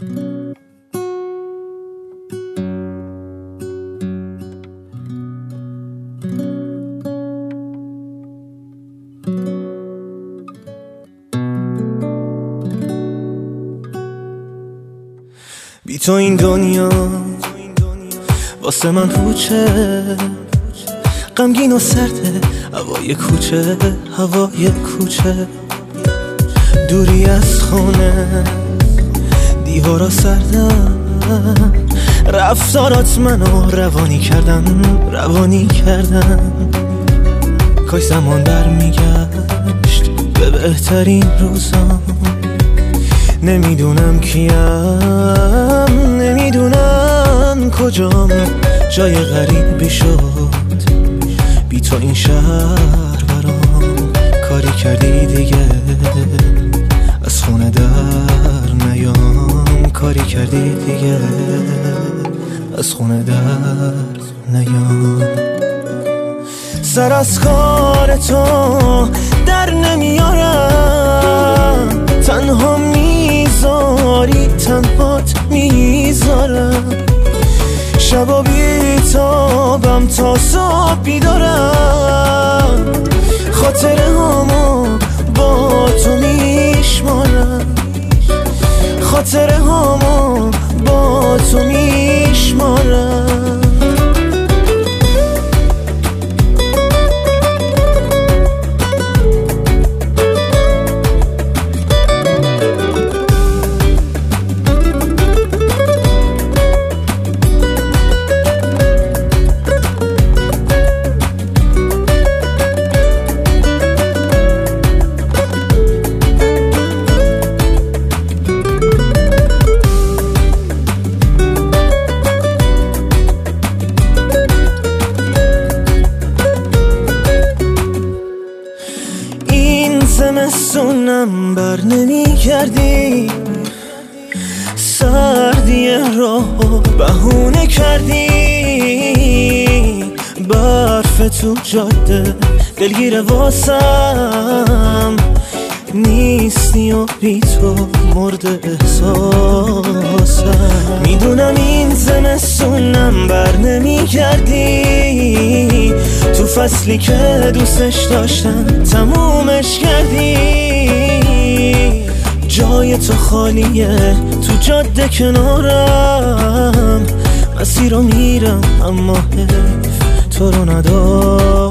بی تو این دنیا واسه من پوچه غمگین و سرده هوای کوچه هوای کوچه. دوری از خونه. دیوارا سردن رفتارات منو روانی کردن روانی کردن. کاش زمان برمیگشت به بهترین روزام نمی‌دونم کیم نمی‌دونم کجام. جای غریبی شد بی تو این شهر برام. کاری کردی دیگه از خونه در کاری کردی دیگه؟ از خونه در نیام سر از کار تو در نمیارم. تنها می‌ذاری تنهات می‌ذارم. شبا بیتابم تا صبح بیدارم. خاطره هامو خاطره هامو با تو میشمارم زمستونم بر نمی کردی. سردی راه بهونه کردی. برف تو جاده دلگیر واسم نیستی و بی تو مرد احساسم. می‌دونم این زمستونم بر نمی کردی. فصلی که دوستش داشتم تمومش کردی. جای تو خالیه تو جاده کنارم. مسیر رو میرم اما تو رو ندارم.